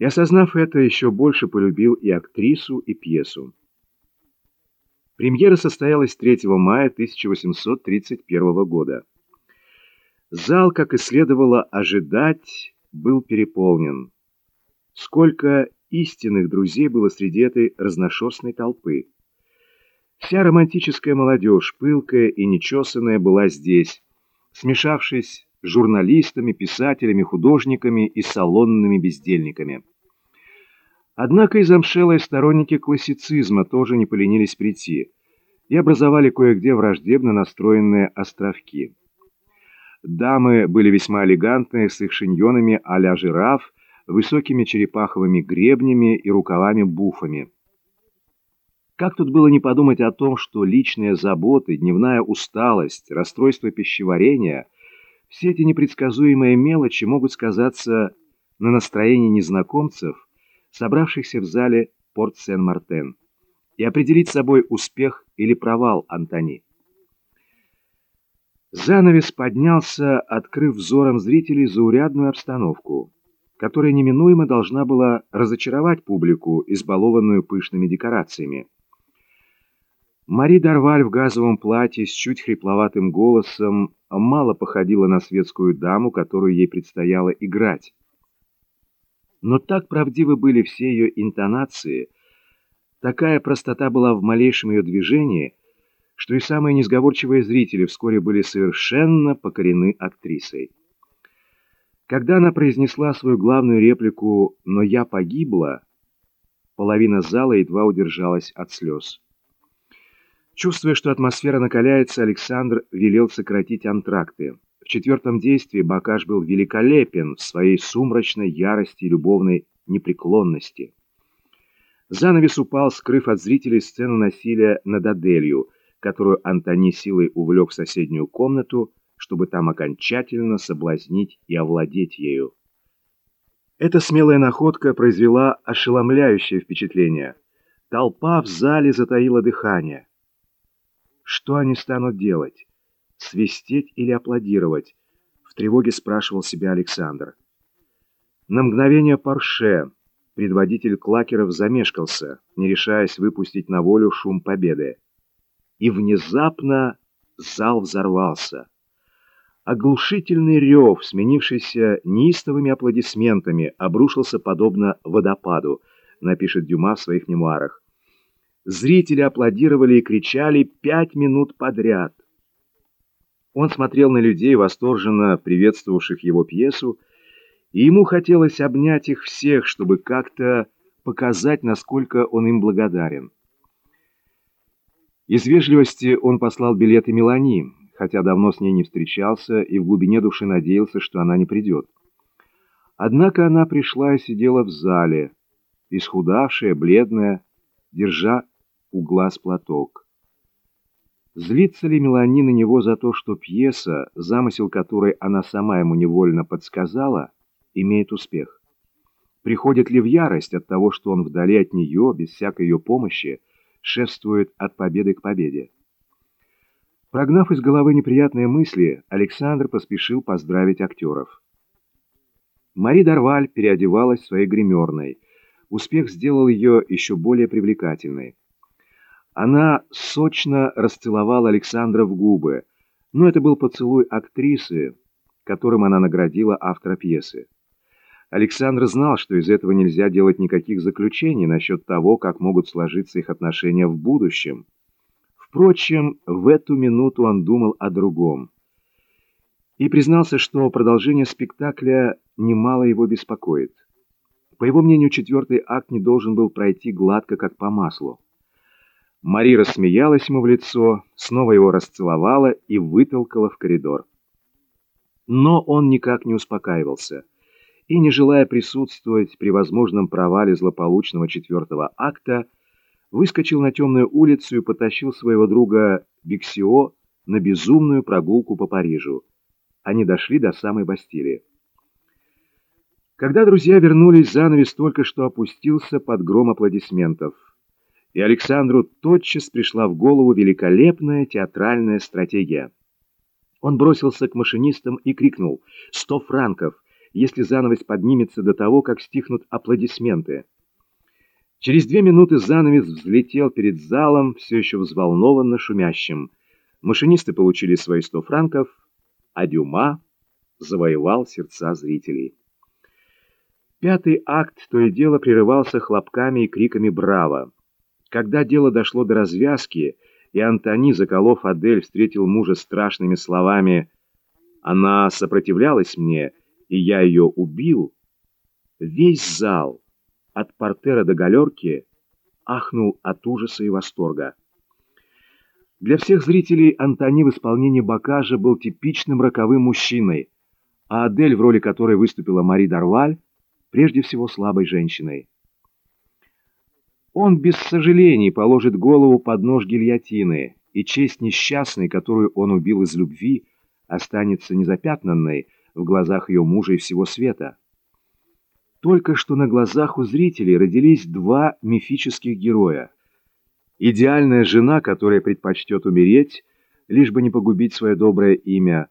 И, осознав это, еще больше полюбил и актрису, и пьесу. Премьера состоялась 3 мая 1831 года. Зал, как и следовало ожидать, был переполнен. Сколько истинных друзей было среди этой разношерстной толпы. Вся романтическая молодежь, пылкая и нечесанная, была здесь, смешавшись журналистами, писателями, художниками и салонными бездельниками. Однако и замшелые сторонники классицизма тоже не поленились прийти и образовали кое-где враждебно настроенные островки. Дамы были весьма элегантные, с их шиньонами а-ля жираф, высокими черепаховыми гребнями и рукавами-буфами. Как тут было не подумать о том, что личные заботы, дневная усталость, расстройство пищеварения – все эти непредсказуемые мелочи могут сказаться на настроении незнакомцев, собравшихся в зале Порт Сен-Мартен, и определить собой успех или провал Антони. Занавес поднялся, открыв взором зрителей заурядную обстановку, которая неминуемо должна была разочаровать публику, избалованную пышными декорациями. Мари Дарваль в газовом платье с чуть хрипловатым голосом мало походила на светскую даму, которую ей предстояло играть. Но так правдивы были все ее интонации, такая простота была в малейшем ее движении, что и самые несговорчивые зрители вскоре были совершенно покорены актрисой. Когда она произнесла свою главную реплику «Но я погибла», половина зала едва удержалась от слез. Чувствуя, что атмосфера накаляется, Александр велел сократить антракты. В четвертом действии Бакаш был великолепен в своей сумрачной ярости и любовной непреклонности. Занавес упал, скрыв от зрителей сцену насилия над Аделью, которую Антони силой увлек в соседнюю комнату, чтобы там окончательно соблазнить и овладеть ею. Эта смелая находка произвела ошеломляющее впечатление. Толпа в зале затаила дыхание. Что они станут делать? свистеть или аплодировать? В тревоге спрашивал себя Александр. На мгновение Порше, предводитель клакеров, замешкался, не решаясь выпустить на волю шум победы. И внезапно зал взорвался. Оглушительный рев, сменившийся неистовыми аплодисментами, обрушился подобно водопаду, напишет Дюма в своих мемуарах. Зрители аплодировали и кричали пять минут подряд. Он смотрел на людей, восторженно приветствовавших его пьесу, и ему хотелось обнять их всех, чтобы как-то показать, насколько он им благодарен. Из вежливости он послал билеты Мелани, хотя давно с ней не встречался и в глубине души надеялся, что она не придет. Однако она пришла и сидела в зале, исхудавшая, бледная, держа у глаз платок. Злится ли Мелани на него за то, что пьеса, замысел которой она сама ему невольно подсказала, имеет успех? Приходит ли в ярость от того, что он вдали от нее, без всякой ее помощи, шефствует от победы к победе? Прогнав из головы неприятные мысли, Александр поспешил поздравить актеров. Мари Дарваль переодевалась в своей гримерной. Успех сделал ее еще более привлекательной. Она сочно расцеловала Александра в губы, но это был поцелуй актрисы, которым она наградила автора пьесы. Александр знал, что из этого нельзя делать никаких заключений насчет того, как могут сложиться их отношения в будущем. Впрочем, в эту минуту он думал о другом. И признался, что продолжение спектакля немало его беспокоит. По его мнению, четвертый акт не должен был пройти гладко, как по маслу. Мари рассмеялась ему в лицо, снова его расцеловала и вытолкала в коридор. Но он никак не успокаивался и, не желая присутствовать при возможном провале злополучного четвертого акта, выскочил на темную улицу и потащил своего друга Биксио на безумную прогулку по Парижу. Они дошли до самой Бастилии. Когда друзья вернулись, занавес только что опустился под гром аплодисментов и Александру тотчас пришла в голову великолепная театральная стратегия. Он бросился к машинистам и крикнул «Сто франков! если занавес поднимется до того, как стихнут аплодисменты. Через две минуты занавес взлетел перед залом, все еще взволнованно шумящим. Машинисты получили свои сто франков, а Дюма завоевал сердца зрителей. Пятый акт то и дело прерывался хлопками и криками «Браво!». Когда дело дошло до развязки, и Антони, заколов Адель, встретил мужа страшными словами «Она сопротивлялась мне, и я ее убил», весь зал, от портера до галерки, ахнул от ужаса и восторга. Для всех зрителей Антони в исполнении Бакажа был типичным роковым мужчиной, а Адель, в роли которой выступила Мари Дарваль, прежде всего слабой женщиной. Он без сожалений положит голову под нож гильотины, и честь несчастной, которую он убил из любви, останется незапятнанной в глазах ее мужа и всего света. Только что на глазах у зрителей родились два мифических героя. Идеальная жена, которая предпочтет умереть, лишь бы не погубить свое доброе имя,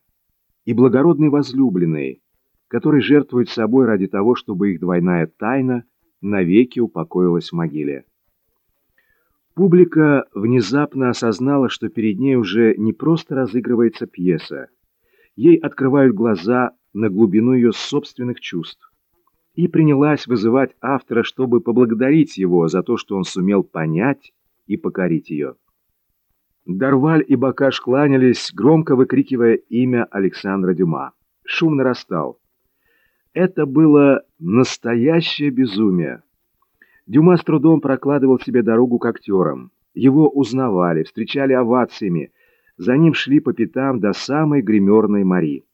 и благородный возлюбленный, который жертвует собой ради того, чтобы их двойная тайна навеки упокоилась в могиле. Публика внезапно осознала, что перед ней уже не просто разыгрывается пьеса. Ей открывают глаза на глубину ее собственных чувств и принялась вызывать автора, чтобы поблагодарить его за то, что он сумел понять и покорить ее. Дарваль и Бакаш кланялись, громко выкрикивая имя Александра Дюма. Шум нарастал. Это было настоящее безумие. Дюма с трудом прокладывал себе дорогу к актерам. Его узнавали, встречали овациями. За ним шли по пятам до самой гримерной Мари.